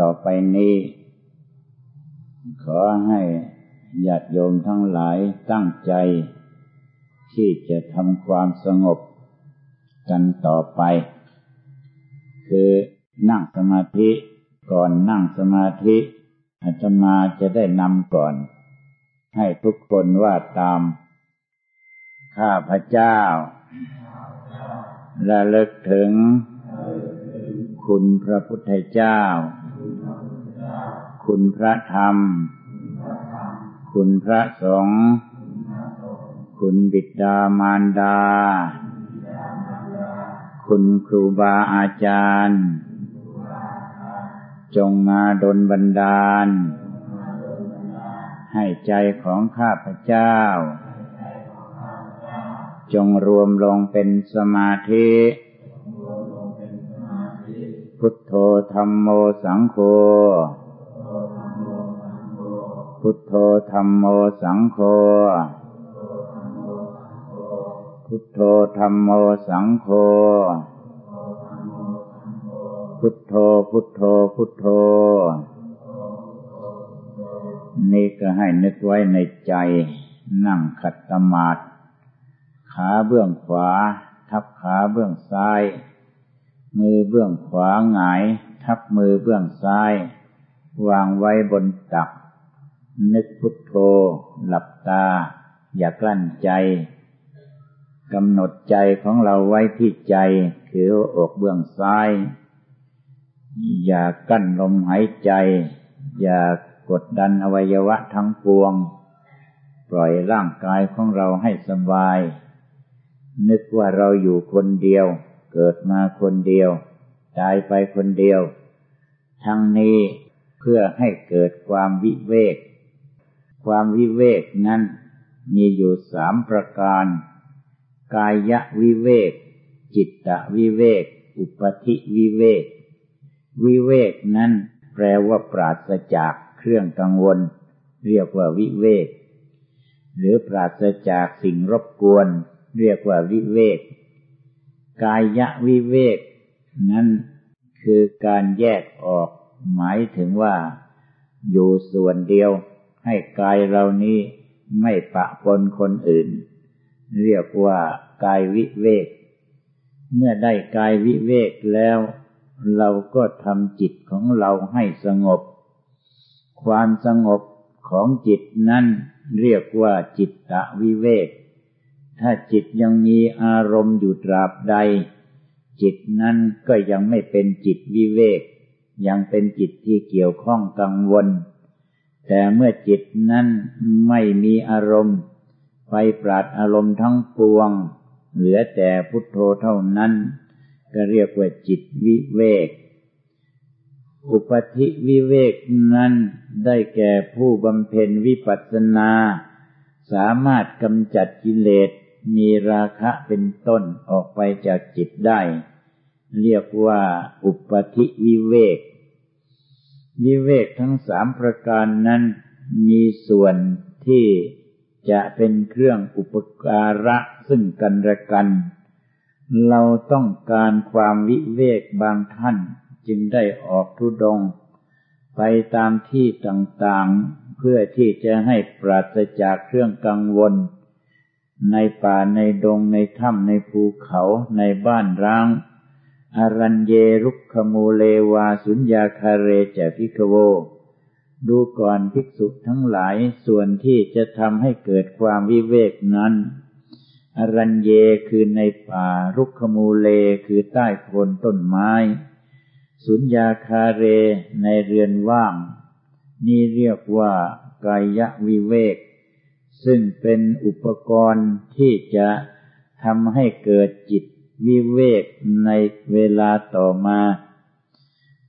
ต่อไปนี้ ขอให้ญาติโยมทั้งหลายตั้งใจ ที่จะทำความสงบกันต่อไป คือนั่งสมาธิก่อนนั่งสมาธิอาตมาจะได้นำก่อน ให้ทุกคนว่าตาม ข้าพระเจ้าระลึกถึง คุณพระพุทธเจ้า คุณพระธรรม คุณพระสงฆ์ คุณบิดามารดา คุณครูบาอาจารย์ จงมาดลบันดาล ให้ใจของข้าพเจ้า จงรวมลงเป็นสมาธิ พุทโธธรรมโมสังโฆ พุทโธธรรมโมสังโฆ พุทโธธรรมโมสังโฆ พุทโธพุทโธพุทโธ นี่ก็ให้นึกไว้ในใจ นั่งขัดสมาธิขาเบื้องขวา ทับขาเบื้องซ้าย มือเบื้องขวาหงาย ทับมือเบื้องซ้าย วางไว้บนตัก นึกพุทโธ หลับตา อย่ากลั้นใจกำหนดใจของเราไว้ที่ใจคืออกเบื้องซ้าย อย่ากั้นลมหายใจ อย่ากดดันอวัยวะทั้งปวง ปล่อยร่างกายของเราให้สบาย นึกว่าเราอยู่คนเดียว เกิดมาคนเดียว ตายไปคนเดียว ทั้งนี้เพื่อให้เกิดความวิเวก ความวิเวกนั้นมีอยู่สามประการ กายวิเวก จิตตวิเวก อุปธิวิเวก วิเวกนั้นแปลว่าปราศจากเครื่องกังวล เรียกว่าวิเวก หรือปราศจากสิ่งรบกวน เรียกว่าวิเวก กายวิเวก นั้นคือการแยกออก หมายถึงว่าอยู่ส่วนเดียว ให้กายเรานี้ไม่ปะปนคนอื่น เรียกว่ากายวิเวก เมื่อได้กายวิเวกแล้ว เราก็ทำจิตของเราให้สงบ ความสงบของจิตนั้นเรียกว่าจิตตวิเวก ถ้าจิตยังมีอารมณ์อยู่ตราบใด จิตนั้นก็ยังไม่เป็นจิตวิเวก ยังเป็นจิตที่เกี่ยวข้องกังวล แต่เมื่อจิตนั้นไม่มีอารมณ์ ไปปราดอารมณ์ทั้งปวง เหลือแต่พุทโธเท่านั้น ก็เรียกว่าจิตวิเวก อุปธิวิเวกนั้นได้แก่ผู้บำเพ็ญวิปัสสนา สามารถกำจัดกิเลส มีราคะเป็นต้นออกไปจากจิตได้ เรียกว่าอุปธิวิเวก วิเวกทั้งสามประการนั้นมีส่วนที่จะเป็นเครื่องอุปการะซึ่งกันและกัน เราต้องการความวิเวกบางท่านจึงได้ออกทุดง ไปตามที่ต่างๆ เพื่อที่จะให้ปราศจากเครื่องกังวล ในป่าในดงในถ้ำในภูเขาในบ้านร้าง อรัญเยรุกขมูเลวาสุญญาคาเรจพิกโว ดูก่อนภิกษุทั้งหลายส่วนที่จะทำให้เกิดความวิเวกนั้น อรัญเยคือในป่ารุกขมูเลคือใต้โคนต้นไม้ สุญญาคาเรในเรือนว่าง นี่เรียกว่ากายวิเวก ซึ่งเป็นอุปกรณ์ที่จะทำให้เกิดจิตวิเวกในเวลาต่อมา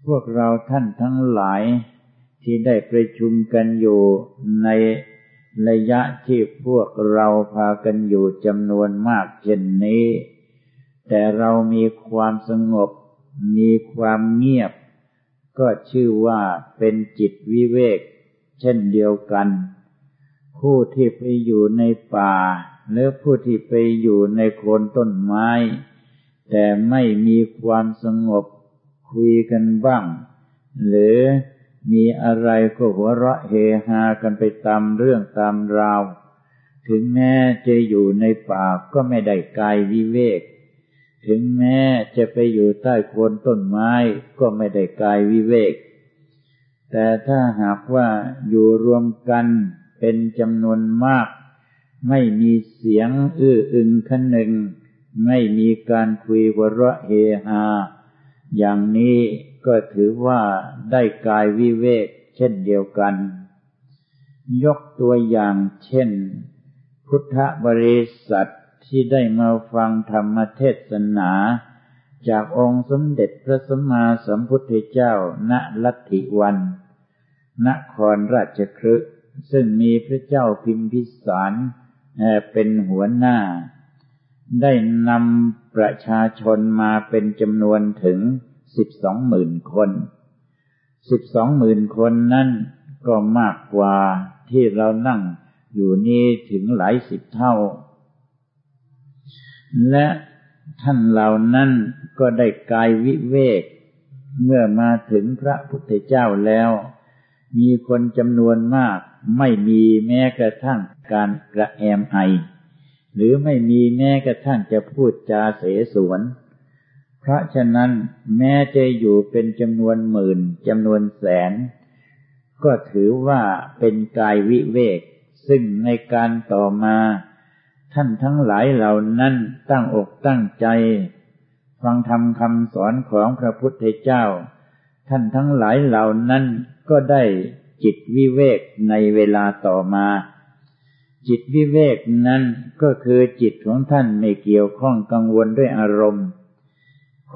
พวกเราท่านทั้งหลายที่ได้ประชุมกันอยู่ในระยะที่พวกเราพากันอยู่จำนวนมากเช่นนี้ แต่เรามีความสงบ มีความเงียบ ก็ชื่อว่าเป็นจิตวิเวก เช่นเดียวกัน ผู้ที่ไปอยู่ในป่า หรือผู้ที่ไปอยู่ในโคนต้นไม้ แต่ไม่มีความสงบคุยกันบ้าง หรือมีอะไรก็หัวเราะเฮฮากันไปตามเรื่องตามราว ถึงแม้จะอยู่ในป่าก็ไม่ได้กายวิเวก ถึงแม้จะไปอยู่ใต้โคนต้นไม้ก็ไม่ได้กายวิเวก แต่ถ้าหากว่าอยู่รวมกัน เป็นจำนวนมาก ไม่มีเสียงอื้ออึงคันหนึ่ง ไม่มีการคุยหัวเราะเฮฮา อย่างนี้ก็ถือว่าได้กายวิเวกเช่นเดียวกัน ยกตัวอย่างเช่น พุทธบริษัทที่ได้มาฟังธรรมเทศนา จากองค์สมเด็จพระสัมมาสัมพุทธเจ้าณลัทธิวัน นครราชคฤห์ ซึ่งมีพระเจ้าพิมพิสารเป็นหัวหน้า ได้นำประชาชนมาเป็นจำนวนถึงสิบสองหมื่นคนสิบสองหมื่นคนนั่นก็มากกว่าที่เรานั่งอยู่นี้ถึงหลายสิบเท่า และท่านเหล่านั้นก็ได้กายวิเวก เมื่อมาถึงพระพุทธเจ้าแล้ว มีคนจำนวนมาก ไม่มีแม้กระทั่งการกระแอมไอ หรือไม่มีแม้กระทั่งจะพูดจาเสสวน เพราะฉะนั้นแม้จะอยู่เป็นจำนวนหมื่นจำนวนแสน ก็ถือว่าเป็นกายวิเวก ซึ่งในการต่อมา ท่านทั้งหลายเหล่านั้นตั้งอกตั้งใจ ฟังธรรมคำสอนของพระพุทธเจ้า ท่านทั้งหลายเหล่านั้น ก็ได้จิตวิเวกในเวลาต่อมา จิตวิเวกนั้นก็คือจิตของท่านไม่เกี่ยวข้องกังวลด้วยอารมณ์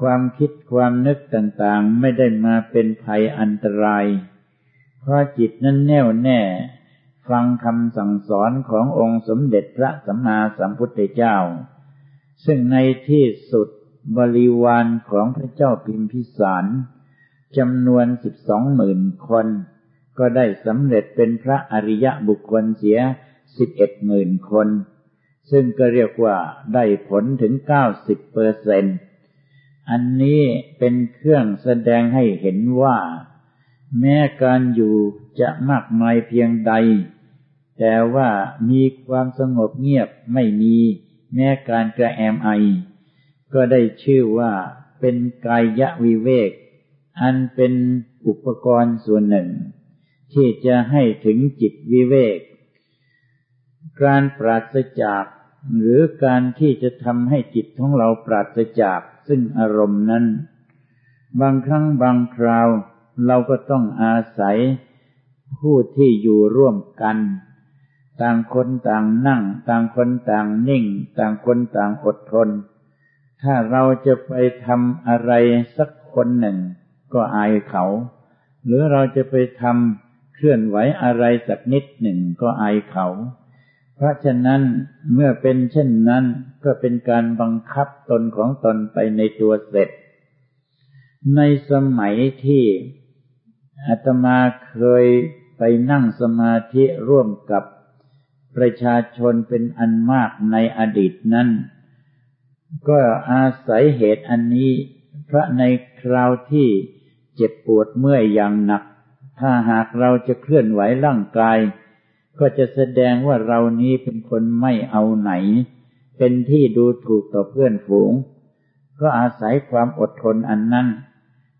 ความคิดความนึกต่างๆ ไม่ได้มาเป็นภัยอันตราย เพราะจิตนั้นแน่วแน่ ฟังคำสั่งสอนขององค์สมเด็จพระสัมมาสัมพุทธเจ้า ซึ่งในที่สุดบริวารของพระเจ้าพิมพิสาร จำนวนสิบสองหมื่นคน ก็ได้สำเร็จเป็นพระอริยบุคคลเสียสิบเอ็ดหมื่นคน ซึ่งก็เรียกว่าได้ผลถึงเก้าสิบเปอร์เซนต์อันนี้เป็นเครื่องแสดงให้เห็นว่า แม้การอยู่จะมากมายเพียงใด แต่ว่ามีความสงบเงียบไม่มีแม้การกระแอมไอ ก็ได้ชื่อว่าเป็นกายะวิเวก อันเป็นอุปกรณ์ส่วนหนึ่ง ที่จะให้ถึงจิตวิเวก การปราศจากหรือการที่จะทำให้จิตของเราปราศจากซึ่งอารมณ์นั้น บางครั้งบางคราวเราก็ต้องอาศัยผู้ที่อยู่ร่วมกัน ต่างคนต่างนั่ง ต่างคนต่างนิ่ง ต่างคนต่างอดทน ถ้าเราจะไปทำอะไรสักคนหนึ่ง ก็อายเขา หรือเราจะไปทำเคลื่อนไหวอะไรสักนิดหนึ่งก็อายเขา เพราะฉะนั้นเมื่อเป็นเช่นนั้นก็เป็นการบังคับตนของตนไปในตัวเสร็จ ในสมัยที่อาตมาเคยไปนั่งสมาธิร่วมกับประชาชนเป็นอันมากในอดีตนั้น ก็อาศัยเหตุอันนี้ พระในคราวที่ เจ็บปวดเมื่อยอย่างหนัก ถ้าหากเราจะเคลื่อนไหวร่างกาย ก็จะแสดงว่าเรานี้เป็นคนไม่เอาไหน เป็นที่ดูถูกต่อเพื่อนฝูง ก็อาศัยความอดทนอันนั้น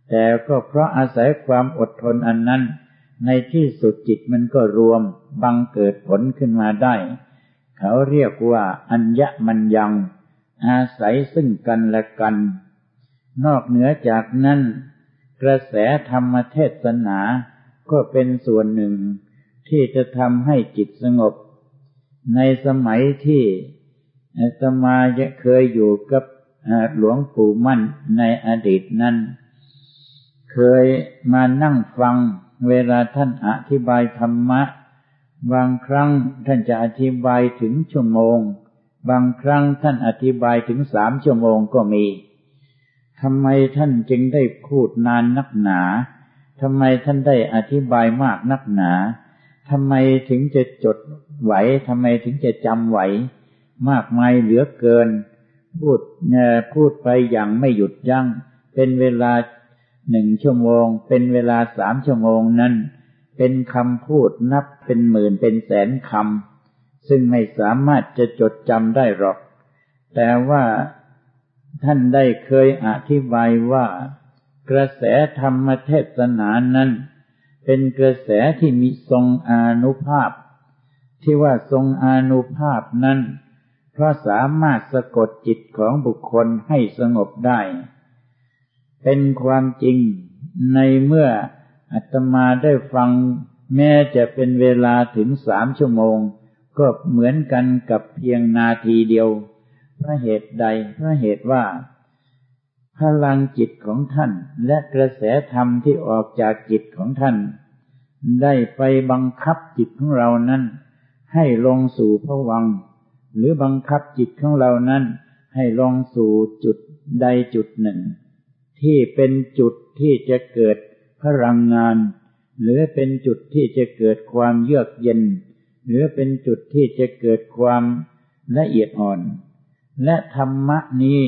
แต่ก็เพราะอาศัยความอดทนอันนั้น ในที่สุดจิตมันก็รวม บังเกิดผลขึ้นมาได้ เขาเรียกว่าอัญญมันยังอาศัยซึ่งกันและกัน นอกเหนือจากนั้น กระแสธรรมเทศนาก็เป็นส่วนหนึ่งที่จะทำให้จิตสงบ ในสมัยที่สมาเคยอยู่กับหลวงปู่มั่นในอดีตนั้น เคยมานั่งฟังเวลาท่านอธิบายธรรมะ บางครั้งท่านจะอธิบายถึงชั่วโมง บางครั้งท่านอธิบายถึงสามชั่วโมงก็มี ทำไมท่านจึงได้พูดนานนักหนาทำไมท่านได้อธิบายมากนักหนาทำไมถึงจะจดไหวทำไมถึงจะจำไหว มากมายเหลือเกิน พูดพูดไปอย่างไม่หยุดยัง้ง เป็นเวลาหนึ่งชั่วโมง เป็นเวลาสามชั่วโมงนั้น เป็นคำพูดนับเป็นหมื่นเป็นแสนคำซึ่งไม่สามารถจะจดจำได้หรอก แต่ว่า ท่านได้เคยอธิบายว่ากระแสธรรมเทศนานั้น เป็นกระแสที่มีทรงอานุภาพ ที่ว่าทรงอานุภาพนั้นเพราะสามารถสะกดจิตของบุคคลให้สงบได้ เป็นความจริงในเมื่ออาตมาได้ฟังแม้จะเป็นเวลาถึงสามชั่วโมง ก็เหมือนกันกับเพียงนาทีเดียว พระเหตุใดพระเหตุว่า พลังจิตของท่าน และกระแสธรรมที่ออกจากจิตของท่าน ได้ไปบังคับจิตของเรานั้น ให้ลงสู่พวัง หรือบังคับจิตของเรานั้น ให้ลงสู่จุดใดจุดหนึ่ง ที่เป็นจุดที่จะเกิดพลังงาน หรือเป็นจุดที่จะเกิดความเยือกเย็น หรือเป็นจุดที่จะเกิดความละเอียดอ่อน และธรรมะนี้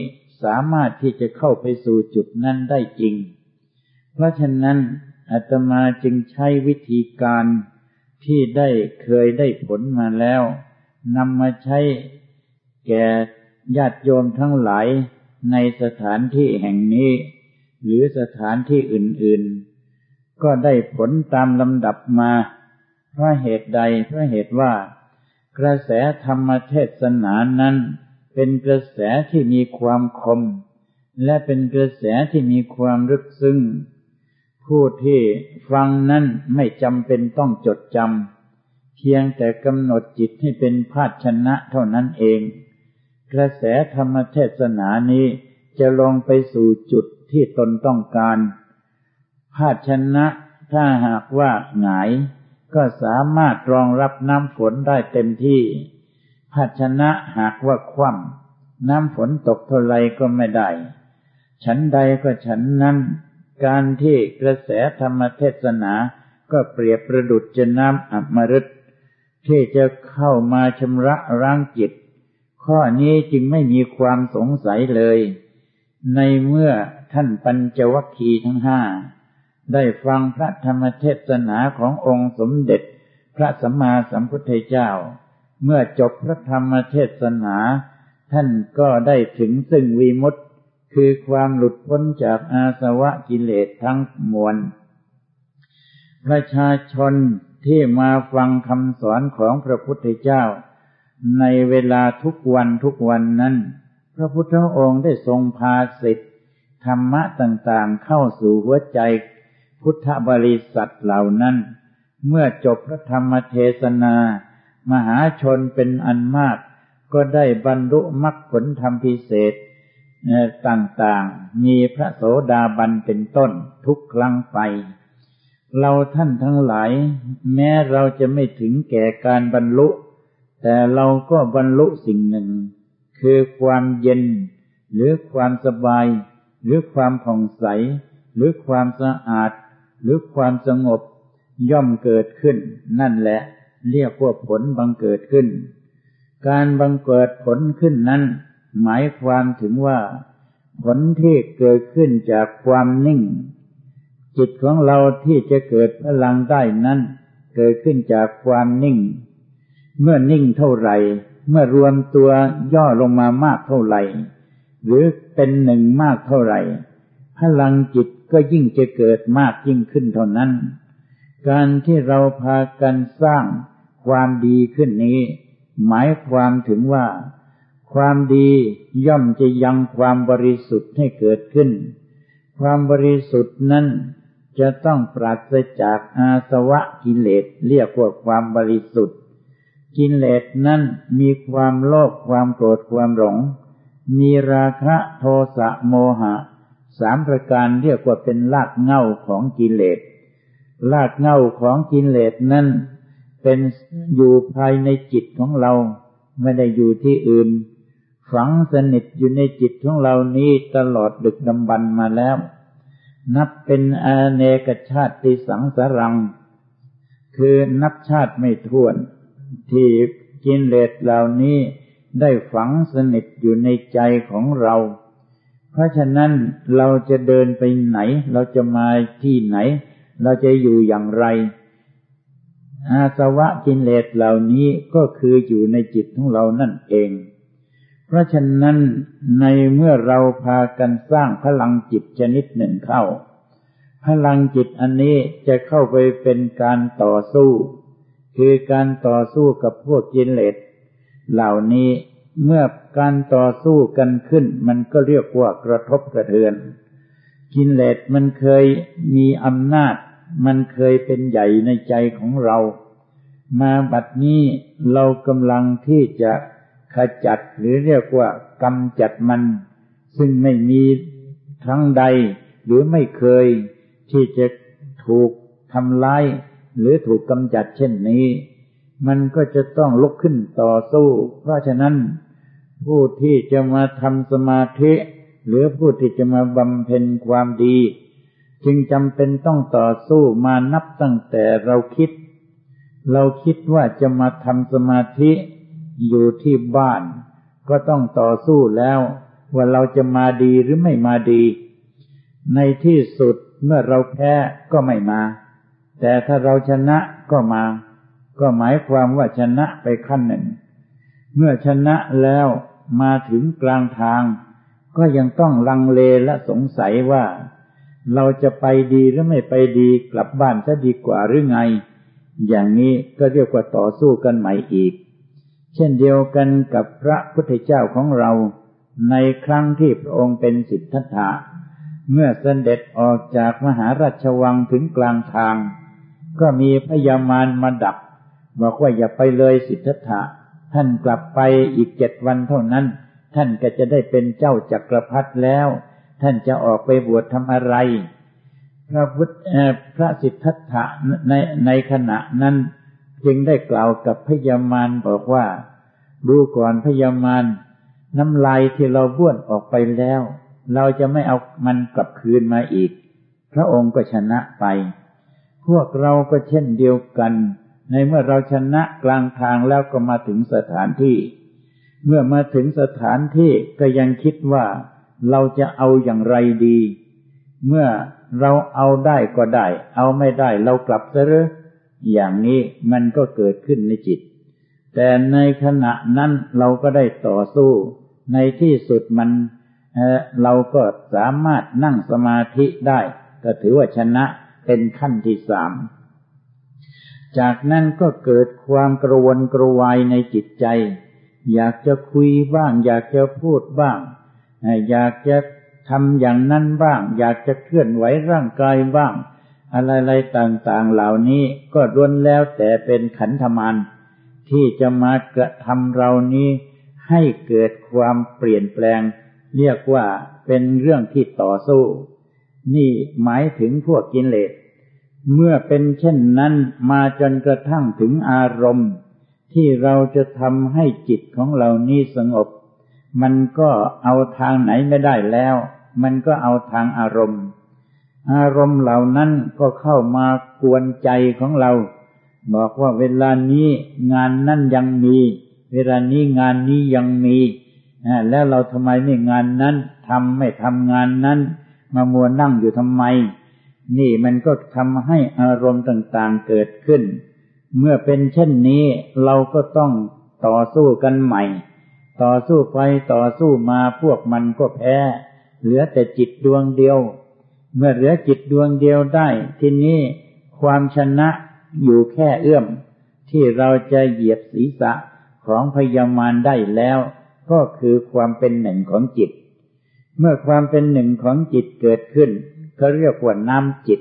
สามารถที่จะเข้าไปสู่จุดนั้นได้จริง เพราะฉะนั้นอาตมาจึงใช้วิธีการที่ได้เคยได้ผลมาแล้วนำมาใช้แก่ญาติโยมทั้งหลายในสถานที่แห่งนี้ หรือสถานที่อื่นๆ ก็ได้ผลตามลำดับมาเพราะเหตุใดเพราะเหตุว่ากระแสธรรมเทศนานั้น เป็นกระแสที่มีความคม และเป็นกระแสที่มีความลึกซึ้งผู้ที่ฟังนั้นไม่จำเป็นต้องจดจำเพียงแต่กำหนดจิตให้เป็นภาชนะเท่านั้นเอง กระแสธรรมเทศนานี้จะลงไปสู่จุดที่ตนต้องการ ภาชนะถ้าหากว่าหงาย ก็สามารถรองรับน้ำฝนได้เต็มที่ ภาชนะหากว่าคว่ำน้ำฝนตกเท่าไรก็ไม่ได้ ฉันใดก็ฉันนั้น การที่กระแสธรรมเทศนา ก็เปรียบประดุจจะน้ำอับมฤตที่จะเข้ามาชำระร่างจิต ข้อนี้จึงไม่มีความสงสัยเลย ในเมื่อท่านปัญจวัคคีย์ทั้งห้าได้ฟังพระธรรมเทศนาขององค์สมเด็จพระสัมมาสัมพุทธเจ้า เมื่อจบพระธรรมเทศนา ท่านก็ได้ถึงซึ่งวีมุตคือความหลุดพ้นจากอาสวะกิเลสทั้งมวล ประชาชนที่มาฟังคำสอนของพระพุทธเจ้า ในเวลาทุกวันทุกวันนั้น พระพุทธองค์ได้ทรงพาสิทธิธรรมะต่างๆเข้าสู่หัวใจ พุทธบริษัทเหล่านั้น เมื่อจบพระธรรมเทศนา มหาชนเป็นอันมาก ก็ได้บรรลุมรรคผลธรรมพิเศษต่างๆ มีพระโสดาบันเป็นต้นทุกครั้งไป เราท่านทั้งหลาย แม้เราจะไม่ถึงแก่การบรรลุ แต่เราก็บรรลุสิ่งหนึ่ง คือความเย็น หรือความสบาย หรือความผ่องใส หรือความสะอาด หรือความสงบย่อมเกิดขึ้นนั่นแหละ เรียกว่าผลบังเกิดขึ้น การบังเกิดผลขึ้นนั้น หมายความถึงว่า ผลที่เกิดขึ้นจากความนิ่ง จิตของเราที่จะเกิดพลังได้นั้น เกิดขึ้นจากความนิ่ง เมื่อนิ่งเท่าไหร่ เมื่อรวมตัวย่อลงมามากเท่าไหร่ หรือเป็นหนึ่งมากเท่าไหร่ พลังจิตก็ยิ่งจะเกิดมากยิ่งขึ้นเท่านั้น การที่เราพากันสร้าง ความดีขึ้นนี้ หมายความถึงว่า ความดีย่อมจะยังความบริสุทธิ์ให้เกิดขึ้น ความบริสุทธิ์นั้นจะต้องปราศจากอาสวะกิเลสเรียกว่าความบริสุทธิ์ กิเลสนั้นมีความโลภความโกรธความหลง มีราคะโทสะโมหะ สามประการเรียกว่าเป็นรากเง่าของกิเลสรากเง่าของกิเลสนั้น เป็นอยู่ภายในจิตของเรา ไม่ได้อยู่ที่อื่น ฝังสนิทอยู่ในจิตของเรานี้ตลอดดึกดำบรรมาแล้ว นับเป็นอาเนกชาติสังสารัง คือนับชาติไม่ท้วน ที่กินเลสเหล่านี้ได้ฝังสนิทอยู่ในใจของเรา เพราะฉะนั้นเราจะเดินไปไหน เราจะมาที่ไหน เราจะอยู่อย่างไร อาสวะกิเลสเหล่านี้ก็คืออยู่ในจิตของเรานั่นเอง เพราะฉะนั้นในเมื่อเราพากันสร้างพลังจิตชนิดหนึ่งเข้า พลังจิตอันนี้จะเข้าไปเป็นการต่อสู้ คือการต่อสู้กับพวกกิเลสเหล่านี้เมื่อการต่อสู้กันขึ้น มันก็เรียกว่ากระทบกระเทือน กินเลสมันเคยมีอำนาจ มันเคยเป็นใหญ่ในใจของเรา มาบัดนี้เรากำลังที่จะขจัดหรือเรียกว่ากำจัดมัน ซึ่งไม่มีครั้งใด หรือไม่เคย ที่จะถูกทำลายหรือถูกกำจัดเช่นนี้ มันก็จะต้องลุกขึ้นต่อสู้ เพราะฉะนั้น ผู้ที่จะมาทำสมาธิ หรือผู้ที่จะมาบำเพ็ญความดี จึงจำเป็นต้องต่อสู้มานับตั้งแต่เราคิด เราคิดว่าจะมาทำสมาธิอยู่ที่บ้าน ก็ต้องต่อสู้แล้ว ว่าเราจะมาดีหรือไม่มาดี ในที่สุดเมื่อเราแพ้ก็ไม่มา แต่ถ้าเราชนะก็มา ก็หมายความว่าชนะไปขั้นหนึ่ง เมื่อชนะแล้วมาถึงกลางทาง ก็ยังต้องลังเลและสงสัยว่า เราจะไปดีหรือไม่ไปดีกลับบ้านจะดีกว่าหรือไง อย่างนี้ก็เรียกว่าต่อสู้กันใหม่อีก เช่นเดียวกันกับพระพุทธเจ้าของเรา ในครั้งที่พระองค์เป็นสิทธัตถะเมื่อเสด็จออกจากมหาราชวังถึงกลางทาง ก็มีพยามารมาดับบอกว่าอย่าไปเลยสิทธัตถะท่านกลับไปอีกเจ็ดวันเท่านั้น ท่านก็จะได้เป็นเจ้าจักรพรรดิแล้ว ท่านจะออกไปบวชทำอะไร พระพุทธพระสิทธัตถะในในขณะนั้นจึงได้กล่าวกับพญามารบอกว่า ดูก่อนพญามารน้ำลายที่เราบ้วนออกไปแล้ว เราจะไม่เอามันกลับคืนมาอีก พระองค์ก็ชนะไป พวกเราก็เช่นเดียวกัน ในเมื่อเราชนะกลางทางแล้วก็มาถึงสถานที่ เมื่อมาถึงสถานที่ก็ยังคิดว่า เราจะเอาอย่างไรดี เมื่อเราเอาได้ก็ได้ เอาไม่ได้เรากลับซะหรืออย่างนี้มันก็เกิดขึ้นในจิต แต่ในขณะนั้นเราก็ได้ต่อสู้ ในที่สุดมันเราก็สามารถนั่งสมาธิได้ ก็ถือว่าชนะเป็นขั้นที่สามจากนั้นก็เกิดความกระวนกระวายในจิตใจ อยากจะคุยบ้าง อยากจะพูดบ้าง อยากจะทำอย่างนั้นบ้าง อยากจะเคลื่อนไหวร่างกายบ้าง อะไรๆต่างๆเหล่านี้ก็ล้วนแล้วแต่เป็นขันธมานที่จะมากระทำเรานี้ให้เกิดความเปลี่ยนแปลง เรียกว่าเป็นเรื่องที่ต่อสู้ นี่หมายถึงพวกกินเลสเมื่อเป็นเช่นนั้นมาจนกระทั่งถึงอารมณ์ ที่เราจะทำให้จิตของเรานี้สงบ มันก็เอาทางไหนไม่ได้แล้ว มันก็เอาทางอารมณ์ อารมณ์เหล่านั้นก็เข้ามากวนใจของเรา บอกว่าเวลานี้งานนั่นยังมี เวลานี้งานนี้ยังมีแล้วเราทำไมไม่งานนั้นทำไม่ทำงานนั้น มามัวนั่งอยู่ทำไม นี่มันก็ทำให้อารมณ์ต่างๆเกิดขึ้น เมื่อเป็นเช่นนี้เราก็ต้องต่อสู้กันใหม่ ต่อสู้ไปต่อสู้มาพวกมันก็แพ้ เหลือแต่จิตดวงเดียว เมื่อเหลือจิตดวงเดียวได้ทีนี้ความชนะอยู่แค่เอื้อม ที่เราจะเหยียบศีรษะของพยามารได้แล้ว ก็คือความเป็นหนึ่งของจิต เมื่อความเป็นหนึ่งของจิตเกิดขึ้นเขาเรียกว่าน้ำจิต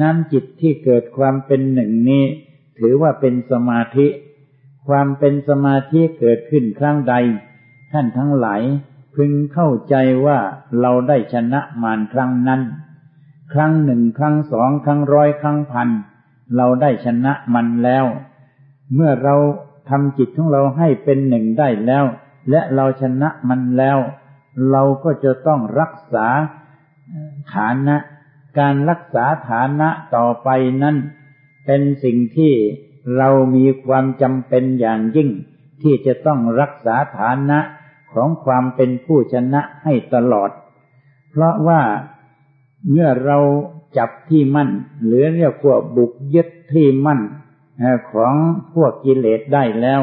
น้ำจิตที่เกิดความเป็นหนึ่งนี้ ถือว่าเป็นสมาธิ ความเป็นสมาธิเกิดขึ้นครั้งใด ท่านทั้งหลายพึงเข้าใจว่าเราได้ชนะมารครั้งนั้น ครั้งหนึ่งครั้งสองครั้งร้อยครั้งพันเราได้ชนะมันแล้ว เมื่อเราทำจิตของเราให้เป็นหนึ่งได้แล้ว และเราชนะมันแล้ว เราก็จะต้องรักษาฐานะ การรักษาฐานะต่อไปนั้น เป็นสิ่งที่ เรามีความจำเป็นอย่างยิ่ง ที่จะต้องรักษาฐานะของความเป็นผู้ชนะให้ตลอด เพราะว่าเมื่อเราจับที่มั่น หรือเรียกว่าบุกยึดที่มั่นของพวกกิเลสได้แล้ว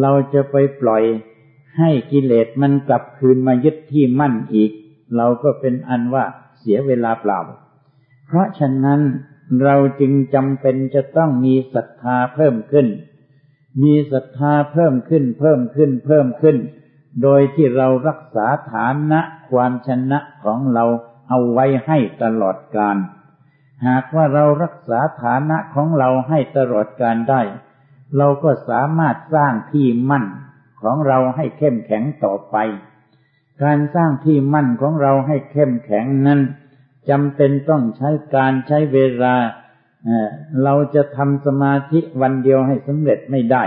เราจะไปปล่อยให้กิเลสมันกลับคืนมายึดที่มั่นอีก เราก็เป็นอันว่าเสียเวลาเปล่า เพราะฉะนั้น เราจึงจำเป็นจะต้องมีศรัทธาเพิ่มขึ้น มีศรัทธาเพิ่มขึ้น เพิ่มขึ้น เพิ่มขึ้น โดยที่เรารักษาฐานะความชนะของเราเอาไว้ให้ตลอดกาล หากว่าเรารักษาฐานะของเราให้ตลอดกาลได้ เราก็สามารถสร้างที่มั่นของเราให้เข้มแข็งต่อไป การสร้างที่มั่นของเราให้เข้มแข็งนั้น จำเป็นต้องใช้การใช้เวลาเราจะทำสมาธิวันเดียวให้สำเร็จไม่ได้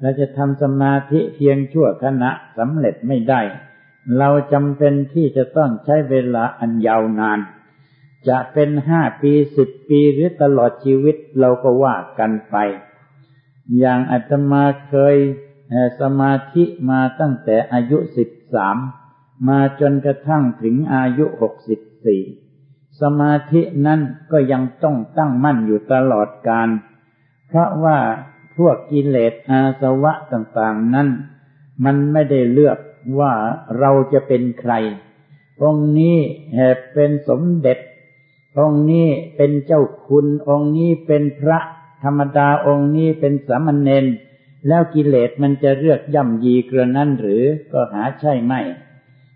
เราจะทำสมาธิเพียงชั่วขณะสำเร็จไม่ได้ เราจำเป็นที่จะต้องใช้เวลาอันยาวนาน จะเป็นห้าปีสิบปีหรือตลอดชีวิตเราก็ว่ากันไป อย่างอาตมาเคยสมาธิมาตั้งแต่อายุสิบสามมาจนกระทั่งถึงอายุหกสิบสี่ สมาธินั้นก็ยังต้องตั้งมั่นอยู่ตลอดกาลเพราะว่าพวกกิเลสอาสวะต่างๆนั้น มันไม่ได้เลือกว่าเราจะเป็นใคร องค์นี้แหบเป็นสมเด็จ องค์นี้เป็นเจ้าคุณ องค์นี้เป็นพระธรรมดา องค์นี้เป็นสามเณร แล้วกิเลสมันจะเลือกย่ำยีกระนั้นหรือก็หาใช่ไหม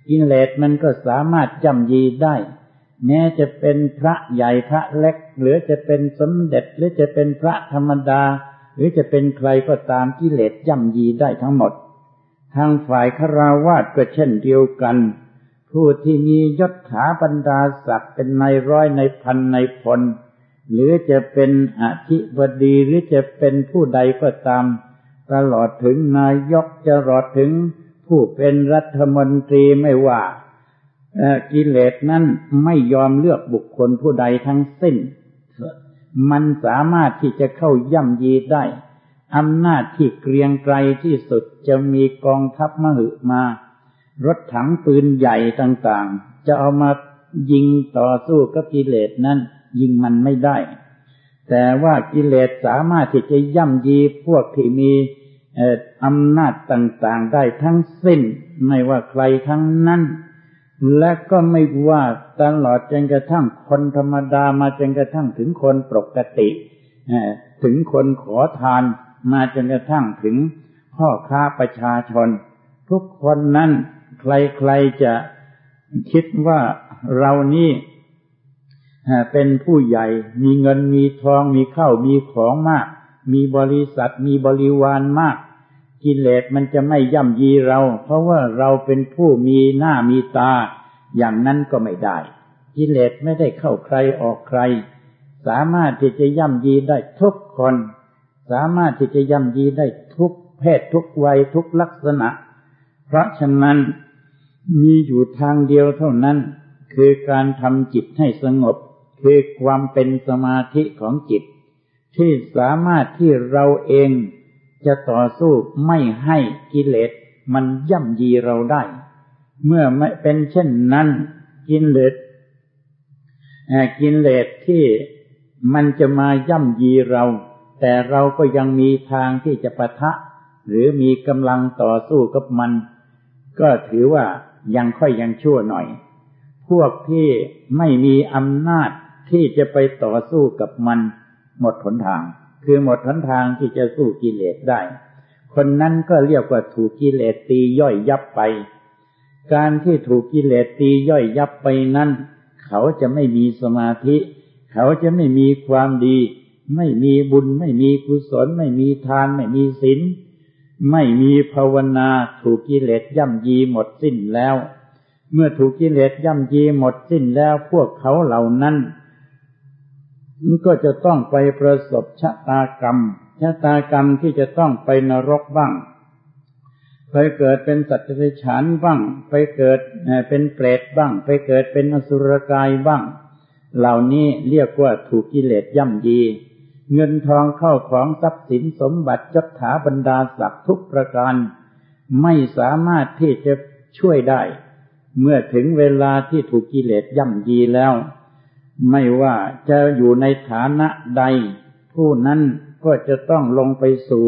กิเลสมันก็สามารถย่ำยีได้ แม้จะเป็นพระใหญ่พระเล็ก หรือจะเป็นสมเด็จ หรือจะเป็นพระธรรมดา หรือจะเป็นใครก็ตามกิเลสย่ำยีได้ทั้งหมด ทางฝ่ายคราวาสก็เช่นเดียวกัน ผู้ที่มียศถาบรรดาศักดิ์เป็นในร้อยในพันในพลหรือจะเป็นอธิบดีหรือจะเป็นผู้ใดก็ตาม ตลอดถึงนายกจะรอดถึงผู้เป็นรัฐมนตรีไม่ว่า กิเลสนั้นไม่ยอมเลือกบุคคลผู้ใดทั้งสิ้น มันสามารถที่จะเข้าย่ำยีได้อำนาจที่เกรียงไกรที่สุดจะมีกองทัพมหึมา รถถังปืนใหญ่ต่างๆ จะเอามายิงต่อสู้กับกิเลสนั้น ยิงมันไม่ได้ แต่ว่ากิเลสสามารถที่จะย่ำยีพวกที่มีอำนาจต่างๆได้ทั้งสิ้น ไม่ว่าใครทั้งนั้น และก็ไม่ว่าตลอดจนกระทั่งคนธรรมดามาจนกระทั่งถึงคนปกติถึงคนขอทานมาจนกระทั่งถึงพ่อค้าประชาชน ทุกคนนั้นใครๆจะคิดว่าเรานี่เป็นผู้ใหญ่มีเงินมีทองมีข้าวมีของมาก มีบริษัทมีบริวารมาก กิเลสมันจะไม่ย่ำยีเรา เพราะว่าเราเป็นผู้มีหน้ามีตา อย่างนั้นก็ไม่ได้ กิเลสไม่ได้เข้าใครออกใคร สามารถที่จะย่ำยีได้ทุกคน สามารถที่จะย่ำยีได้ทุกเพศทุกวัยทุกลักษณะ เพราะฉะนั้นมีอยู่ทางเดียวเท่านั้น คือการทำจิตให้สงบ คือความเป็นสมาธิของจิต ที่สามารถที่เราเอง จะต่อสู้ไม่ให้กิเลสมันย่ำยีเราได้ เมื่อไม่เป็นเช่นนั้นกิเลสกิเลสที่มันจะมาย่ำยีเรา แต่เราก็ยังมีทางที่จะปะทะ หรือมีกำลังต่อสู้กับมัน ก็ถือว่ายังค่อยยังชั่วหน่อย พวกที่ไม่มีอำนาจที่จะไปต่อสู้กับมันหมดหนทาง คือหมดหนทางที่จะสู้กิเลสได้ คนนั้นก็เรียกว่าถูกกิเลสตีย่อยยับไป การที่ถูกกิเลสตีย่อยยับไปนั้น เขาจะไม่มีสมาธิ เขาจะไม่มีความดี ไม่มีบุญ ไม่มีกุศล ไม่มีทาน ไม่มีศีลไม่มีภาวนาถูกกิเลสย่ำยีหมดสิ้นแล้ว เมื่อถูกกิเลสย่ำยีหมดสิ้นแล้วพวกเขาเหล่านั้น มันก็จะต้องไปประสบชะตากรรม ชะตากรรมที่จะต้องไปนรกบ้าง ไปเกิดเป็นสัตว์เดรัจฉานบ้าง ไปเกิดเป็นเปรตบ้าง ไปเกิดเป็นอสุรกายบ้าง เหล่านี้เรียกว่าถูกกิเลสย่ำยี เงินทองเข้าของทรัพย์สินสมบัติจัถาบรรดาศักดิ์ทุกประการ ไม่สามารถที่จะช่วยได้ เมื่อถึงเวลาที่ถูกกิเลสย่ำยีแล้ว ไม่ว่าจะอยู่ในฐานะใด ผู้นั้นก็จะต้องลงไปสู่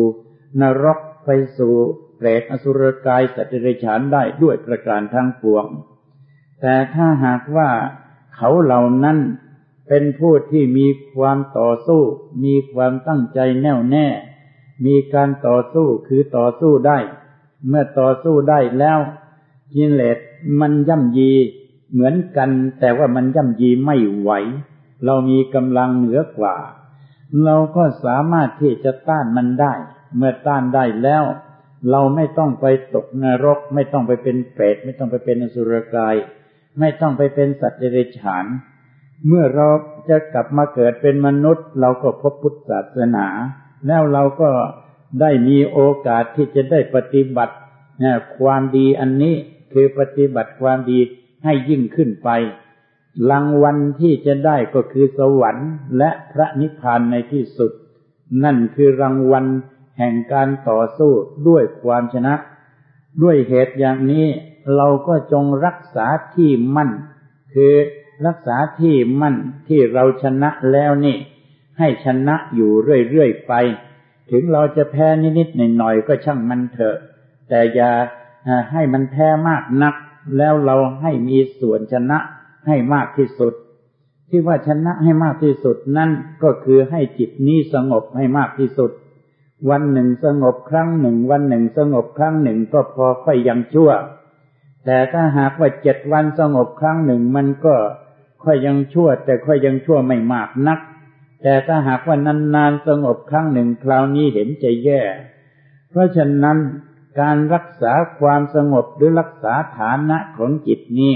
นรกไปสู่เปรตอสุรกายสัตว์เดรัจฉานได้ด้วยประการทั้งปวง แต่ถ้าหากว่าเขาเหล่านั้นเป็นผู้ที่มีความต่อสู้ มีความตั้งใจแน่วแน่ มีการต่อสู้คือต่อสู้ได้ เมื่อต่อสู้ได้แล้วกิเลสมันย่ำยี เหมือนกันแต่ว่ามันย่ำยีไม่ไหว เรามีกำลังเหนือกว่า เราก็สามารถที่จะต้านมันได้ เมื่อต้านได้แล้ว เราไม่ต้องไปตกนรก ไม่ต้องไปเป็นเปรตไม่ต้องไปเป็นอสุรกาย ไม่ต้องไปเป็นสัตว์เดรัจฉาน เมื่อเราจะกลับมาเกิดเป็นมนุษย์ เราก็พบพุทธศาสนา แล้วเราก็ได้มีโอกาสที่จะได้ปฏิบัติความดีอันนี้คือปฏิบัติความดี ให้ยิ่งขึ้นไป รางวัลที่จะได้ก็คือสวรรค์และพระนิพพานในที่สุด นั่นคือรางวัลแห่งการต่อสู้ด้วยความชนะ ด้วยเหตุอย่างนี้เราก็จงรักษาที่มั่น คือรักษาที่มั่นที่เราชนะแล้วนี่ ให้ชนะอยู่เรื่อยๆไป ถึงเราจะแพ้นิดๆหน่อยๆก็ช่างมันเถอะ แต่อย่าให้มันแพ้มากนัก แล้วเราให้มีส่วนชนะให้มากที่สุด ที่ว่าชนะให้มากที่สุดนั่นก็คือให้จิตนี้สงบให้มากที่สุด วันหนึ่งสงบครั้งหนึ่ง วันหนึ่งสงบครั้งหนึ่งก็พอค่อยยังชั่ว แต่ถ้าหากว่าเจ็ดวันสงบครั้งหนึ่งมันก็ค่อยยังชั่ว แต่ค่อยยังชั่วไม่มากนัก แต่ถ้าหากว่านานๆสงบครั้งหนึ่งคราวนี้เห็นใจแย่ เพราะฉะนั้น การรักษาความสงบหรือรักษาฐานะของจิตนี้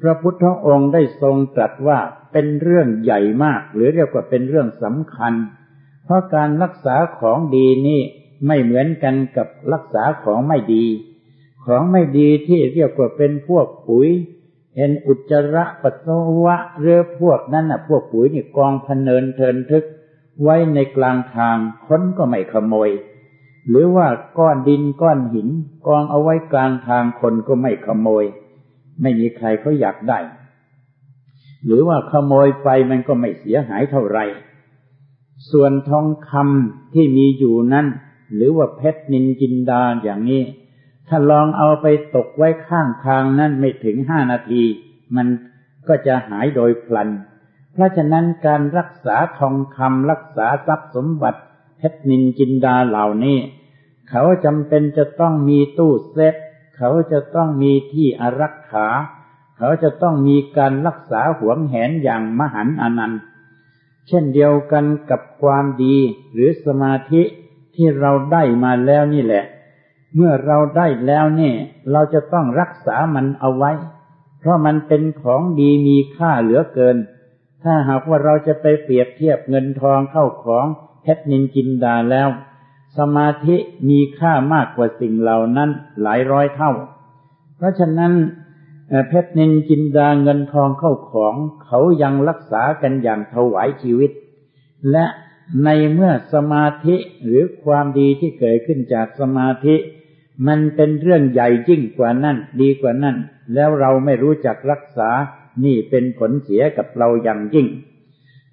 พระพุทธองค์ได้ทรงตรัสว่าเป็นเรื่องใหญ่มาก หรือเรียกว่าเป็นเรื่องสำคัญ เพราะการรักษาของดีนี่ไม่เหมือนกันกับรักษาของไม่ดี ของไม่ดีที่เรียกว่าเป็นพวกปุ๋ยเห็นอุจจาระปัสสาวะเรือพวกนั้นน่ะพวกปุ๋ยนี่กองพเนินเทินทึก ไว้ในกลางทางค้นก็ไม่ขโมย หรือว่าก้อนดินก้อนหินกองเอาไว้กลางทางคนก็ไม่ขโมย ไม่มีใครเขาอยากได้ หรือว่าขโมยไปมันก็ไม่เสียหายเท่าไหร่ส่วนทองคำที่มีอยู่นั้น หรือว่าเพชรนินจินดาอย่างนี้ ถ้าลองเอาไปตกไว้ข้างทางนั้นไม่ถึงห้านาที มันก็จะหายโดยพลัน เพราะฉะนั้นการรักษาทองคำรักษาทรัพย์สมบัติ เพชรนินจินดาเหล่านี้ เขาจำเป็นจะต้องมีตู้เซฟเขาจะต้องมีที่อารักขา เขาจะต้องมีการรักษาหวงแหนอย่างมหันอนันต์ เช่นเดียวกันกับความดีหรือสมาธิที่เราได้มาแล้วนี่แหละ เมื่อเราได้แล้วเนี่ยเราจะต้องรักษามันเอาไว้ เพราะมันเป็นของดีมีค่าเหลือเกิน ถ้าหากว่าเราจะไปเปรียบเทียบเงินทองเข้าของ เพชรนินจินดาแล้ว สมาธิมีค่ามากกว่าสิ่งเหล่านั้นหลายร้อยเท่า เพราะฉะนั้นเพชรนินจินดาเงินทองเข้าของเขายังรักษากันอย่างถวายชีวิต และในเมื่อสมาธิหรือความดีที่เกิดขึ้นจากสมาธิ มันเป็นเรื่องใหญ่ยิ่งกว่านั่นดีกว่านั่น แล้วเราไม่รู้จักรักษานี่เป็นผลเสียกับเราอย่างยิ่ง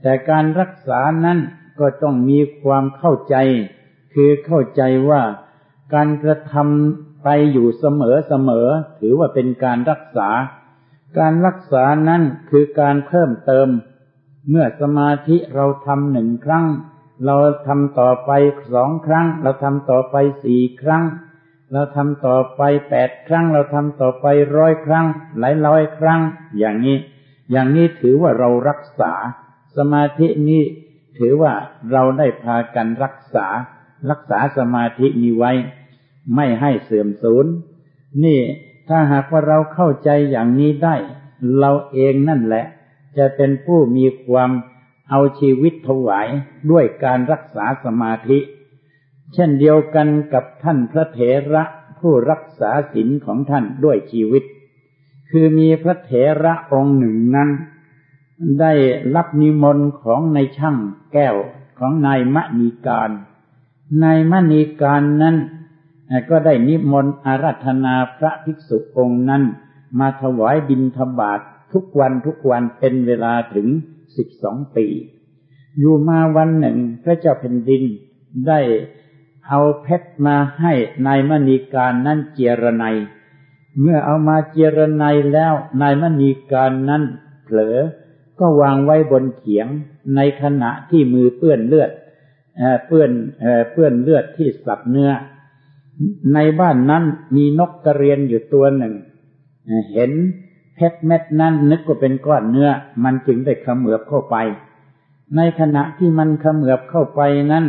แต่การรักษานั้น ก็ต้องมีความเข้าใจ คือเข้าใจว่าการกระทำไปอยู่เสมอเสมอถือว่าเป็นการรักษา การรักษานั้นคือการเพิ่มเติม เมื่อสมาธิเราทำหนึ่งครั้ง เราทำต่อไปสองครั้ง เราทำต่อไปสี่ครั้ง เราทำต่อไปแปดครั้ง เราทำต่อไปร้อยครั้ง หลายร้อยครั้ง อย่างนี้ อย่างนี้ถือว่าเรารักษา สมาธินี้ ถือว่าเราได้พากันรักษา รักษาสมาธินี้ไว้ ไม่ให้เสื่อมสูญนี่ถ้าหากว่าเราเข้าใจอย่างนี้ได้ เราเองนั่นแหละ จะเป็นผู้มีความเอาชีวิตถวายด้วยการรักษาสมาธิ เช่นเดียวกันกับท่านพระเถระผู้รักษาศีลของท่านด้วยชีวิต คือมีพระเถระองค์หนึ่งนั้น ได้รับนิมนต์ของในช่างแก้วของนายมณีการ นายมณีการนั้นก็ได้นิมนต์อาราธนาพระภิกษุองค์นั้น มาถวายบิณฑบาตททุกวันทุกวันเป็นเวลาถึงสิบสองปี อยู่มาวันหนึ่งพระเจ้าแผ่นดินได้เอาเพชรมาให้นายมณีการนั้นเจรไนเมื่อเอามาเจรไนแล้วนายมณีการนั้นเผลอ ก็วางไว้บนเขียงในขณะที่มือเปื้อนเลือดเปื้อนเปื้อนเลือดที่สับเนื้อ ในบ้านนั้นมีนกกระเรียนอยู่ตัวหนึ่ง เห็นเพชรเม็ดนั้นนึกว่าเป็นก้อนเนื้อ มันจึงได้ขมือบเข้าไป ในขณะที่มันขมือบเข้าไปนั้น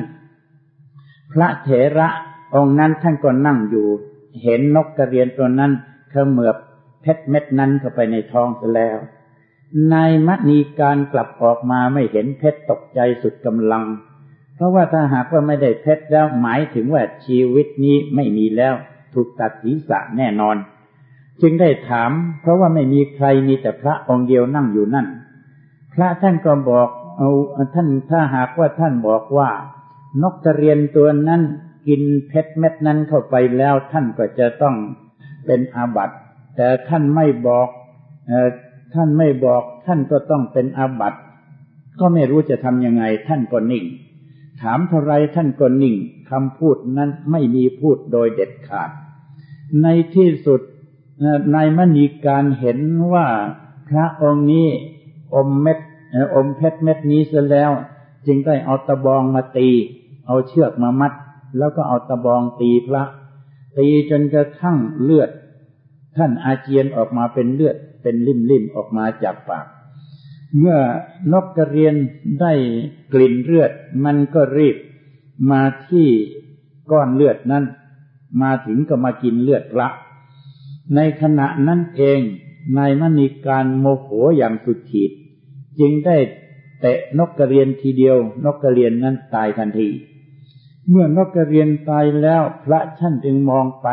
พระเถระองค์นั้นท่านก็นั่งอยู่ เห็นนกกระเรียนตัวนั้นขมือบเพชรเม็ดนั้นเข้าไปในท้องแล้ว นายมณีการกลับออกมาไม่เห็นเพชรตกใจสุดกำลัง เพราะว่าถ้าหากว่าไม่ได้เพชรแล้วหมายถึงว่าชีวิตนี้ไม่มีแล้วถูกตัดศีรษะแน่นอน จึงได้ถาม เพราะว่าไม่มีใครมีแต่พระองค์เดียวนั่งอยู่นั่น พระท่านก็บอกเอาท่านถ้าหากว่าท่านบอกว่า นกกระเรียนตัวนั้นกินเพชรเม็ดนั้นเข้าไปแล้วท่านก็จะต้องเป็นอาบัติแต่ท่านไม่บอก ท่านไม่บอกท่านก็ต้องเป็นอาบัติ ก็ไม่รู้จะทำยังไง ท่านก็นิ่ง ถามเท่าไรท่านก็นิ่งคำพูดนั้นไม่มีพูดโดยเด็ดขาด ในที่สุดนายมณีการเห็นว่าพระองค์นี้อมเม็ดอมเพชรเม็ดนี้เสียแล้ว จึงได้เอาตะบองมาตี เอาเชือกมามัด แล้วก็เอาตะบองตีพระ ตีจนกระทั่งเลือด ท่านอาเจียนออกมาเป็นเลือด เป็นลิ่มๆออกมาจากปาก เมื่อนกกระเรียนได้กลิ่นเลือด มันก็รีบมาที่ก้อนเลือดนั้น มาถึงก็มากินเลือดพระในขณะนั้นเองนายมณีการโมโหอย่างสุดขีด จึงได้เตะนกกระเรียนทีเดียว นกกระเรียนนั้นตายทันที เมื่อนกกระเรียนตายแล้ว พระท่านจึงมองไป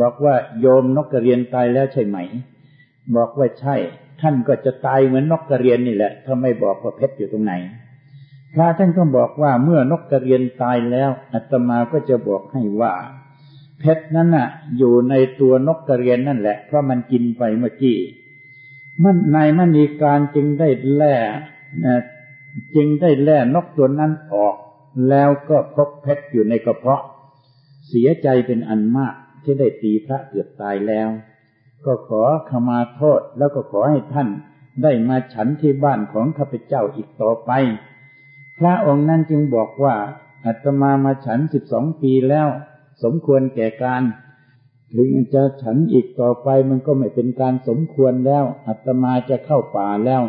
บอกว่าโยมนกกระเรียนตายแล้วใช่ไหม บอกว่าใช่ ท่านก็จะตายเหมือนนกกระเรียนนี่แหละถ้าไม่บอกว่าเพชรอยู่ตรงไหน พระท่านก็บอกว่าเมื่อนกกระเรียนตายแล้วอาตมาก็จะบอกให้ว่า เพชรนั้นน่ะ อยู่ในตัวนกกระเรียนนั่นแหละ เพราะมันกินไปเมื่อกี้มันนายมณีการจึงได้แล่จึงได้แล่นกตัวนั้นออก แล้วก็พบเพชรอยู่ในกระเพาะ เสียใจเป็นอันมากที่ได้ตีพระเกือบตายแล้ว ก็ขอขมาโทษแล้วก็ขอให้ท่านได้มาฉันที่บ้านของข้าพเจ้าอีกต่อไป พระองค์นั้นจึงบอกว่าอาตมามาฉันสิบสองปีแล้ว สมควรแก่การ ถึงจะฉันอีกต่อไปมันก็ไม่เป็นการสมควรแล้วอาตมาจะเข้าป่าแล้ว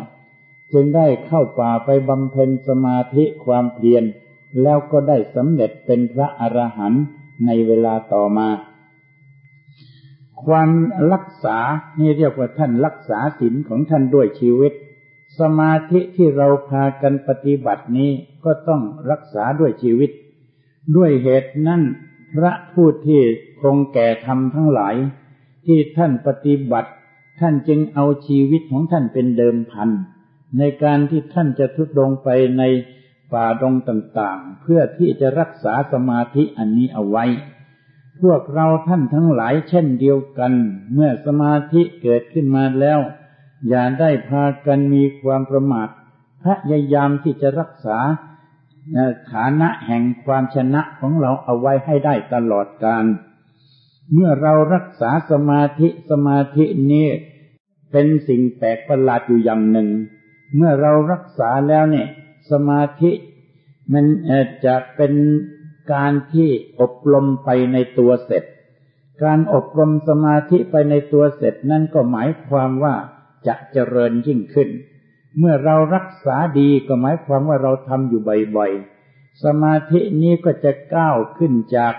จึงได้เข้าป่าไปบำเพ็ญสมาธิความเพียรแล้วก็ได้สำเร็จเป็นพระอรหันต์ในเวลาต่อมา ความรักษานี่เรียกว่าท่านรักษาศีลของท่านด้วยชีวิต สมาธิที่เราพากันปฏิบัตินี้ก็ต้องรักษาด้วยชีวิต ด้วยเหตุนั้นพระผู้ที่คงแก่ธรรมทั้งหลาย ที่ท่านปฏิบัติ ท่านจึงเอาชีวิตของท่านเป็นเดิมพัน ในการที่ท่านจะทุดงไปในป่าดงต่างๆ เพื่อที่จะรักษาสมาธิอันนี้เอาไว้ พวกเราท่านทั้งหลายเช่นเดียวกัน เมื่อสมาธิเกิดขึ้นมาแล้ว อย่าได้พากันมีความประมาทพยายามที่จะรักษาฐานะแห่งความชนะของเราเอาไว้ให้ได้ตลอดกาลเมื่อเรารักษาสมาธิสมาธินี้เป็นสิ่งแปลกประหลาดอยู่อย่างหนึ่ง เมื่อเรารักษาแล้วเนี่ย สมาธิมันจะเป็น การที่อบรมไปในตัวเสร็จ การอบรมสมาธิไปในตัวเสร็จนั่นก็หมายความว่าจะเจริญยิ่งขึ้น เมื่อเรารักษาดีก็หมายความว่าเราทำอยู่บ่อยๆ สมาธินี้ก็จะก้าวขึ้นจาก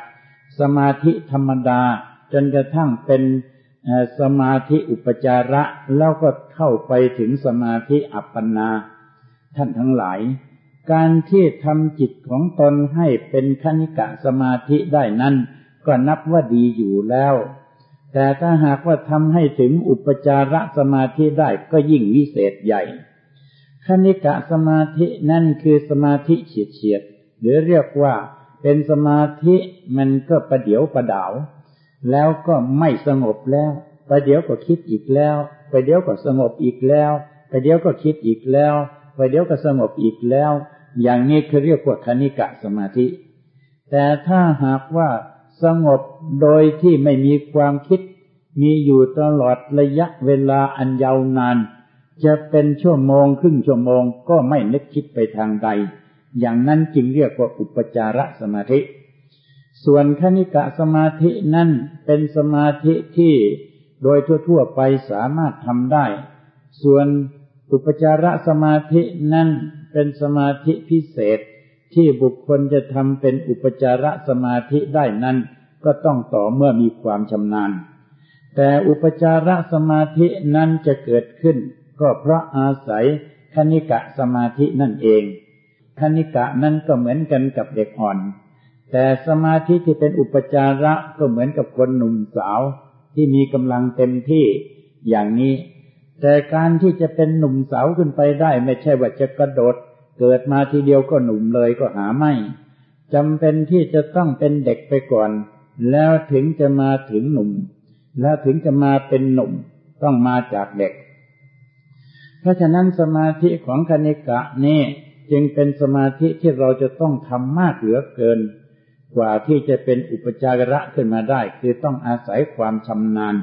สมาธิธรรมดา จนกระทั่งเป็นสมาธิอุปจาระแล้วก็เข้าไปถึงสมาธิอัปปนา ท่านทั้งหลาย การที่ทำจิตของตนให้เป็นคณิกะสมาธิได้นั้น ก็นับว่าดีอยู่แล้ว แต่ถ้าหากว่าทำให้ถึงอุปจารสมาธิได้ก็ยิ่งวิเศษใหญ่ คณิกะสมาธินั่นคือสมาธิเฉียดเฉียดหรือเรียกว่าเป็นสมาธิมันก็ประเดี๋ยวประดาว แล้วก็ไม่สงบแล้วไปไปเดี๋ยวก็คิดอีกแล้วไปเดี๋ยวก็สงบอีกแล้วไปเดี๋ยวก็คิดอีกแล้ว ไปเดี๋ยวก็สงบอีกแล้ว อย่างนี้คือเรียกว่าคณิกะสมาธิ แต่ถ้าหากว่าสงบโดยที่ไม่มีความคิด มีอยู่ตลอดระยะเวลาอันยาวนาน จะเป็นชั่วโมงครึ่งชั่วโมงก็ไม่นึกคิดไปทางใด อย่างนั้นจึงเรียกว่าอุปจารสมาธิ ส่วนคณิกะสมาธินั่นเป็นสมาธิที่โดยทั่ว ๆ ไปสามารถทำได้ ส่วน อุปจารสมาธินั่นเป็นสมาธิพิเศษที่บุคคลจะทำเป็นอุปจารสมาธิได้นั้น ก็ต้องต่อเมื่อมีความชำนาญ แต่อุปจารสมาธินั้นจะเกิดขึ้น ก็เพราะอาศัยคณิกะสมาธินั่นเองคณิกะนั้นก็เหมือนกันกับเด็กอ่อน แต่สมาธิที่เป็นอุปจาระก็เหมือนกับคนหนุ่มสาวที่มีกำลังเต็มที่อย่างนี้ แต่การที่จะเป็นหนุ่มสาวขึ้นไปได้ ไม่ใช่ว่าจะกระโดด เกิดมาทีเดียวก็หนุ่มเลยก็หาไม่จำเป็นที่จะต้องเป็นเด็กไปก่อน แล้วถึงจะมาถึงหนุ่ม แล้วถึงจะมาเป็นหนุ่ม ต้องมาจากเด็ก เพราะฉะนั้นสมาธิของคณิกะนี่จึงเป็นสมาธิที่เราจะต้องทำมากเหลือเกิน กว่าที่จะเป็นอุปจาระขึ้นมาได้ คือต้องอาศัยความชำนาญ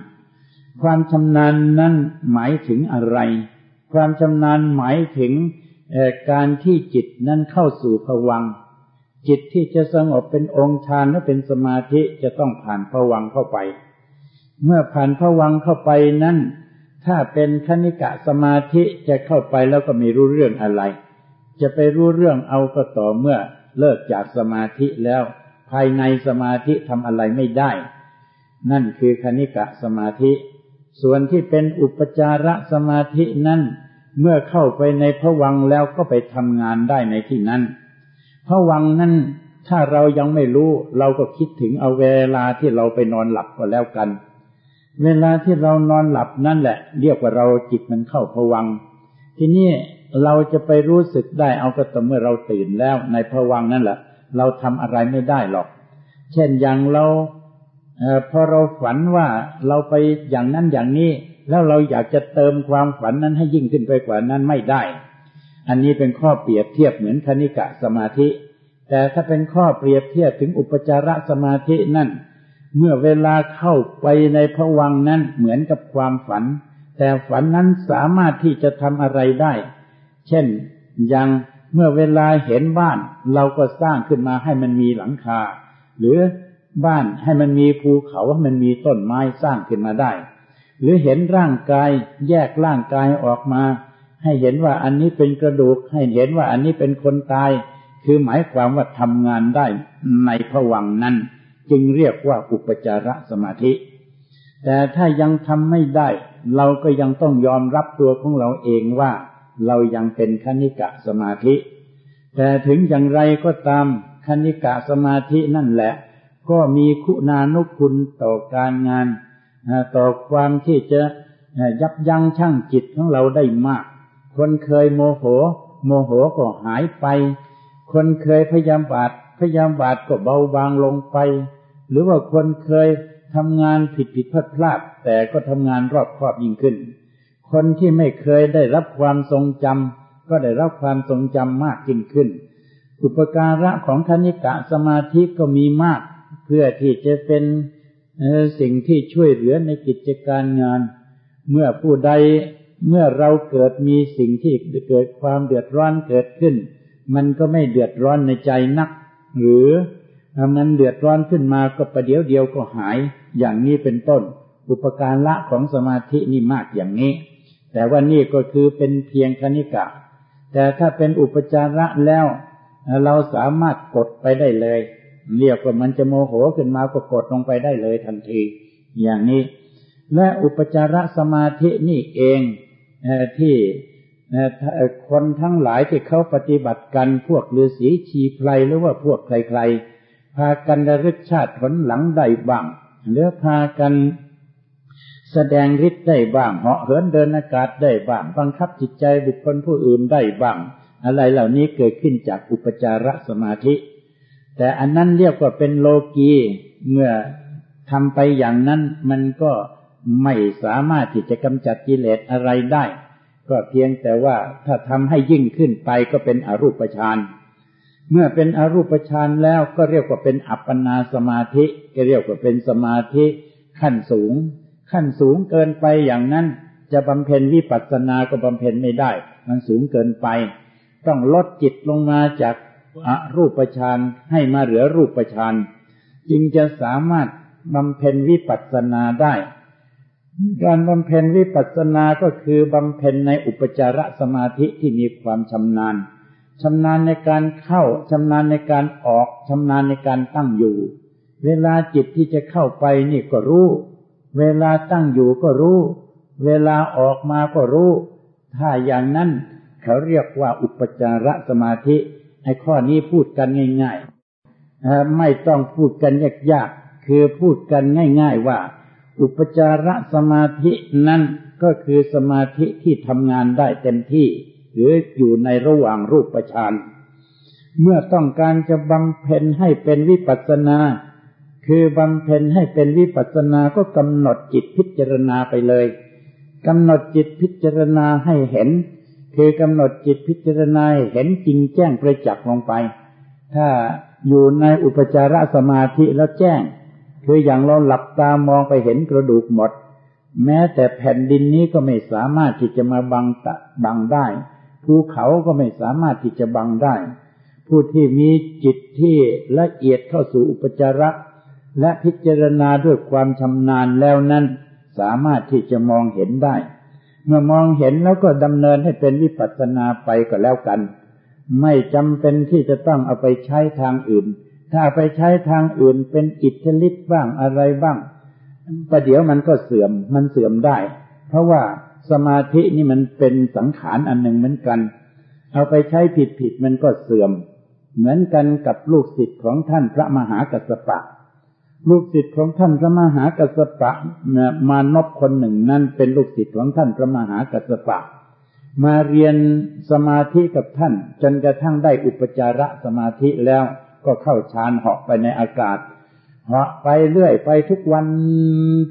ความชำนาญนั้นหมายถึงอะไร ความชำนาญหมายถึงการที่จิตนั้นเข้าสู่ภวัง จิตที่จะสงบเป็นองค์ฌานและเป็นสมาธิจะต้องผ่านภวังเข้าไป เมื่อผ่านภวังเข้าไปนั้น ถ้าเป็นคณิกะสมาธิจะเข้าไปแล้วก็ไม่รู้เรื่องอะไร จะไปรู้เรื่องเอาก็ต่อเมื่อเลิกจากสมาธิแล้ว ภายในสมาธิทำอะไรไม่ได้ นั่นคือคณิกะสมาธิ ส่วนที่เป็นอุปจารสมาธินั้น เมื่อเข้าไปในพวังแล้วก็ไปทำงานได้ในที่นั้นพวังนั้นถ้าเรายังไม่รู้ เราก็คิดถึงเอาเวลาที่เราไปนอนหลับก็แล้วกัน เวลาที่เรานอนหลับนั่นแหละ เรียกว่าเราจิตมันเข้าพวัง ทีนี้เราจะไปรู้สึกได้เอาก็ต่อเมื่อเราตื่นแล้วในพวังนั่นแหละ เราทำอะไรไม่ได้หรอก เช่นอย่างเรา พอเราฝันว่าเราไปอย่างนั้นอย่างนี้ แล้วเราอยากจะเติมความฝันนั้นให้ยิ่งขึ้นไปกว่านั้นไม่ได้ อันนี้เป็นข้อเปรียบเทียบเหมือนคณิกะสมาธิ แต่ถ้าเป็นข้อเปรียบเทียบถึงอุปจารสมาธินั่น เมื่อเวลาเข้าไปในผวังนั้นเหมือนกับความฝัน แต่ฝันนั้นสามารถที่จะทำอะไรได้ เช่นอย่างเมื่อเวลาเห็นบ้าน เราก็สร้างขึ้นมาให้มันมีหลังคา หรือ บ้านให้มันมีภูเขาให้มันมีต้นไม้สร้างขึ้นมาได้ หรือเห็นร่างกายแยกร่างกายออกมา ให้เห็นว่าอันนี้เป็นกระดูก ให้เห็นว่าอันนี้เป็นคนตาย คือหมายความว่าทำงานได้ในผวังนั้น จึงเรียกว่าอุปจารสมาธิ แต่ถ้ายังทำไม่ได้ เราก็ยังต้องยอมรับตัวของเราเองว่า เรายังเป็นคณิกะสมาธิ แต่ถึงอย่างไรก็ตามคณิกะสมาธินั่นแหละ ก็มีคุณานุคุณต่อการงานต่อความที่จะยับยั้งชั่งจิตของเราได้มาก คนเคยโมโห โมโหก็หายไป คนเคยพยายามบาดพยายามบาดก็เบาบางลงไป หรือว่าคนเคยทำงานผิดผิดพลาดพลาด แต่ก็ทำงานรอบครอบยิ่งขึ้น คนที่ไม่เคยได้รับความทรงจำก็ได้รับความทรงจำมากยิ่งขึ้น อุปการะของคณิกะสมาธิก็มีมาก เพื่อที่จะเป็นสิ่งที่ช่วยเหลือในกิจการงาน เมื่อผู้ใดเมื่อเราเกิดมีสิ่งที่เกิดความเดือดร้อนเกิดขึ้น มันก็ไม่เดือดร้อนในใจนัก หรือมันเดือดร้อนขึ้นมาก็ประเดี๋ยวเดียวก็หายอย่างนี้เป็นต้น อุปการละของสมาธินี่มากอย่างนี้ แต่ว่านี่ก็คือเป็นเพียงคณิกะ แต่ถ้าเป็นอุปจาระแล้ว เราสามารถกดไปได้เลย เรียกว่ามันจะโมโหขึ้นมาก็กดลงไปได้เลยทันที อย่างนี้ และอุปจารสมาธินี่เองที่คนทั้งหลายที่เขาปฏิบัติกันพวกฤาษีชีไพรหรือว่าพวกใครๆ พากันระลึกชาติผลหลังได้บ้างหรือพากันแสดงฤทธิ์ได้บ้างเหาะเหินเดินอากาศได้บ้างบังคับจิตใจบุคคลผู้อื่นได้บ้าง อะไรเหล่านี้เกิดขึ้นจากอุปจารสมาธิ แต่อันนั้นเรียกว่าเป็นโลกีเมื่อทำไปอย่างนั้นมันก็ไม่สามารถที่จะกำจัดกิเลสอะไรได้ ก็เพียงแต่ว่าถ้าทำให้ยิ่งขึ้นไปก็เป็นอรูปฌานเมื่อเป็นอรูปฌานแล้วก็เรียกว่าเป็นอัปปนาสมาธิก็เรียกว่าเป็นสมาธิขั้นสูง ขั้นสูงเกินไปอย่างนั้น จะบำเพ็ญวิปัสสนาก็บำเพ็ญไม่ได้ มันสูงเกินไป ต้องลดจิตลงมาจาก อรูปฌานให้มาเหลือรูปฌานจึงจะสามารถบำเพ็ญวิปัสสนาได้ การบำเพ็ญวิปัสสนาก็คือบำเพ็ญในอุปจารสมาธิที่มีความชำนาญชำนาญในการเข้าชำนาญในการออกชำนาญในการตั้งอยู่ เวลาจิตที่จะเข้าไปนี่ก็รู้ เวลาตั้งอยู่ก็รู้ เวลาออกมาก็รู้ ถ้าอย่างนั้นเขาเรียกว่าอุปจารสมาธิ ไอ้ข้อนี้พูดกันง่ายๆไม่ต้องพูดกันยากๆคือพูดกันง่าย ๆ ว่า อุปจารสมาธินั้นก็คือสมาธิที่ทำงานได้เต็มที่ หรืออยู่ในระหว่างรูปฌานเมื่อต้องการจะบำเพ็ญให้เป็นวิปัสนา คือบำเพ็ญให้เป็นวิปัสนาก็กำหนดจิตพิจารณาไปเลยกำหนดจิตพิจารณาให้เห็น คือกำหนดจิตพิจารณาเห็นจริงแจ้งประจักษ์ลงไป ถ้าอยู่ในอุปจารสมาธิแล้วแจ้ง คืออย่างเราหลับตามองไปเห็นกระดูกหมด แม้แต่แผ่นดินนี้ก็ไม่สามารถที่จะมาบังตะบังได้ภูเขาก็ไม่สามารถที่จะบังได้ ผู้ที่มีจิตที่ละเอียดเข้าสู่อุปจาระและพิจารณาด้วยความชำนาญแล้วนั้น สามารถที่จะมองเห็นได้ เมื่อมองเห็นแล้วก็ดำเนินให้เป็นวิปัสสนาไปก็แล้วกัน ไม่จำเป็นที่จะต้องเอาไปใช้ทางอื่น ถ้าไปใช้ทางอื่นเป็นอิทธิฤทธิ์บ้างอะไรบ้างประเดี๋ยวมันก็เสื่อมมันเสื่อมได้ เพราะว่าสมาธินี่มันเป็นสังขารอันหนึ่งเหมือนกัน เอาไปใช้ผิดผิดมันก็เสื่อม เหมือนกันกับลูกศิษย์ของท่านพระมหากัสสปะ ลูกศิษย์ของท่านพระมหากัสสปะมานพคนหนึ่งนั่นเป็นลูกศิษย์ของท่านพระมหากัสสปะ มาเรียนสมาธิกับท่าน จนกระทั่งได้อุปจาระสมาธิแล้วก็เข้าฌานเหาะไปในอากาศเหาะไปเรื่อยไปทุกวัน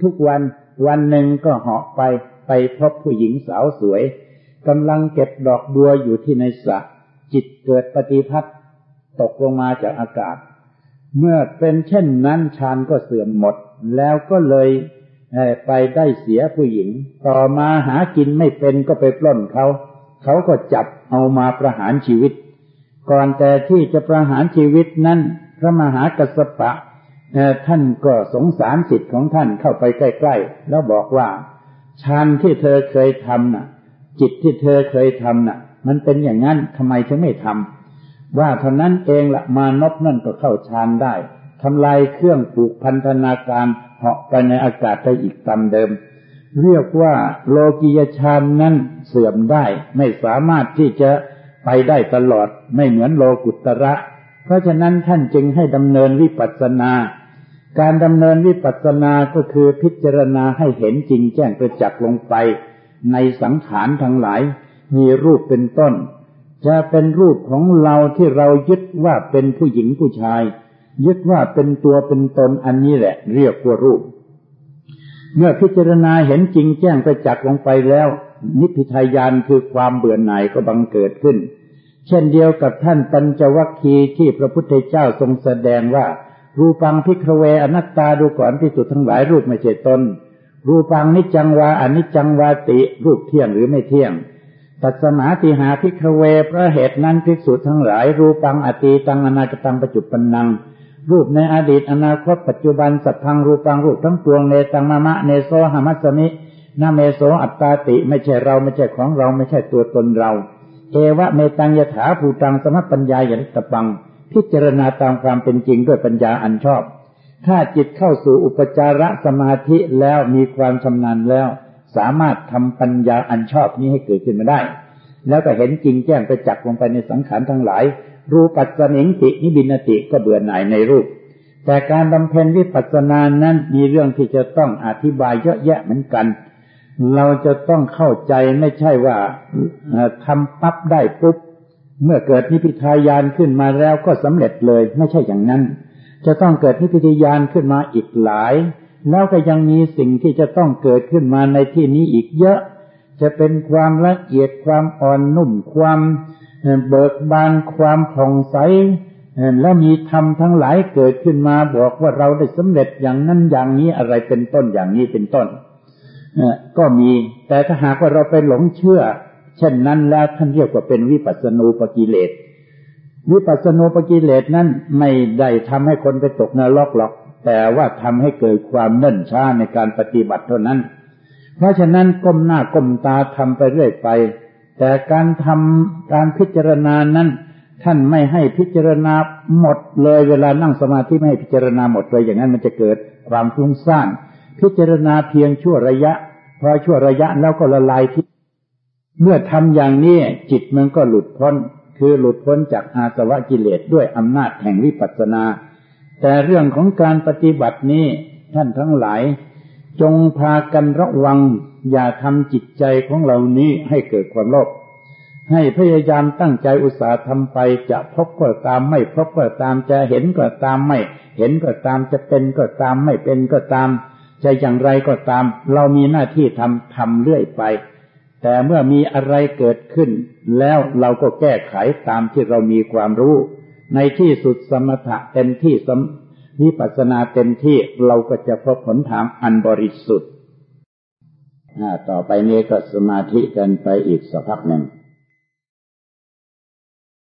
ทุกวัน วันหนึ่งก็เหาะไปไปพบผู้หญิงสาวสวยกำลังเก็บดอกบัวอยู่ที่ในสระจิตเกิดปฏิพัทธ์ตกลงมาจากอากาศ เมื่อเป็นเช่นนั้นฌานก็เสื่อมหมด แล้วก็เลยไปได้เสียผู้หญิง ต่อมาหากินไม่เป็นก็ไปปล้นเขา เขาก็จับเอามาประหารชีวิต ก่อนแต่ที่จะประหารชีวิตนั้น พระมหากัสปะท่านก็สงสารจิตของท่านเข้าไปใกล้ๆ แล้วบอกว่าฌานที่เธอเคยทำน่ะ จิตที่เธอเคยทำน่ะ มันเป็นอย่างนั้นทำไมถึงไม่ทำ ว่าเท่านั้นเองละมานพนั่นก็เข้าฌานได้ทำลายเครื่องปลูกพันธนาการเหาะไปในอากาศได้อีกตามเดิม เรียกว่าโลกิยฌานนั้นเสื่อมได้ไม่สามารถที่จะไปได้ตลอดไม่เหมือนโลกุตระ เพราะฉะนั้นท่านจึงให้ดำเนินวิปัสสนา การดำเนินวิปัสสนาก็คือพิจารณาให้เห็นจริงแจ้งประจักษ์ลงไป ในสังขารทั้งหลาย มีรูปเป็นต้น จะเป็นรูปของเราที่เรายึดว่าเป็นผู้หญิงผู้ชาย ยึดว่าเป็นตัวเป็นตนอันนี้แหละ เรียกว่ารูป เมื่อพิจารณาเห็นจริงแจ้งประจักษ์ลงไปแล้ว นิพพิทายานคือความเบื่อหน่ายก็บังเกิดขึ้น เช่นเดียวกับท่านปัญจวัคคีย์ที่พระพุทธเจ้าทรงแสดงว่า รูปัง ภิกขะเว อะนัตตาดูก่อนภิกษุทั้งหลายรูปไม่ใช่ตนรูปังนิจจังวา อะนิจจังวาติ รูปเที่ยงหรือไม่เที่ยง ตัสมาติหะ ภิกขะเว เพราะเหตุนั้นภิกษุทั้งหลาย รูปัง อะตีตัง อะนาคะตังปัจจุปปันนัง รูปในอดีตอนาคตปัจจุบันสัพพังรูปังรูปทั้งปวงเนตังมะมะเนโสหะมัสมินะ เมโสอัตตาติ ไม่ใช่เราไม่ใช่ของเราไม่ใช่ตัวตนเรา เอวะเมตัง ยะถาภูตัง สัมมัปปัญญายะ ทัฏฐัพพัง พิจารณาตามความเป็นจริงด้วยปัญญาอันชอบ ถ้าจิตเข้าสู่อุปจารสมาธิแล้วมีความชำนาญแล้ว สามารถทำปัญญาอันชอบนี้ให้เกิดขึ้นมาได้ แล้วก็เห็นจริงแจ้งไปจักลงไปในสังขารทั้งหลาย รูปัสสนิงตินิบินติก็เบื่อหน่ายในรูป แต่การบำเพ็ญวิปัสสนานั้นมีเรื่องที่จะต้องอธิบายเยอะแยะเหมือนกัน เราจะต้องเข้าใจไม่ใช่ว่าทำปั๊บได้ปุ๊บเมื่อเกิดนิพพิทายานขึ้นมาแล้วก็สำเร็จเลยไม่ใช่อย่างนั้น จะต้องเกิดนิพพิทายานขึ้นมาอีกหลาย แล้วก็ยังมีสิ่งที่จะต้องเกิดขึ้นมาในที่นี้อีกเยอะ จะเป็นความละเอียดความอ่อนนุ่มความเบิกบานความผ่องใสแล้วมีธรรมทั้งหลายเกิดขึ้นมาบอกว่าเราได้สำเร็จอย่างนั้นอย่างนี้อะไรเป็นต้นอย่างนี้เป็นต้นก็มี แต่ถ้าหากว่าเราไปหลงเชื่อ เช่นนั้นแล้วท่านเรียกว่าเป็นวิปัสสนูปกิเลส วิปัสสนูปกิเลสนั้นไม่ได้ทำให้คนไปตกนรกหรอก แต่ว่าทำให้เกิดความเนิ่นช้าในการปฏิบัติเท่านั้น เพราะฉะนั้นก้มหน้าก้มตาทำไปเรื่อยไป แต่การทำการพิจารณานั้น ท่านไม่ให้พิจารณาหมดเลยเวลานั่งสมาธิไม่ให้พิจารณาหมดเลยอย่างนั้นมันจะเกิดความฟุ้งซ่านพิจารณาเพียงชั่วระยะพอชั่วระยะแล้วก็ละลายทิเมื่อทำอย่างนี้จิตมันก็หลุดพ้น คือหลุดพ้นจากอาสวะกิเลสด้วยอำนาจแห่งวิปัสสนา แต่เรื่องของการปฏิบัตินี้ท่านทั้งหลาย จงพากันระวัง อย่าทำจิตใจของเรานี้ให้เกิดความโลภให้พยายามตั้งใจอุตสาห์ทำไปจะพบก็ตามไม่พบก็ตามจะเห็นก็ตามไม่ เห็นก็ตามจะเป็นก็ตามไม่เป็นก็ตาม จะอย่างไรก็ตาม เรามีหน้าที่ทำทำเรื่อยไป แต่เมื่อมีอะไรเกิดขึ้น แล้วเราก็แก้ไขตามที่เรามีความรู้ ในที่สุดสมถะเต็มที่สมวิปัสนาเต็มที่เราก็จะพบผลทางอันบริสุทธิ์ต่อไปนี้ก็สมาธิกันไปอีกสักพักหนึ่ง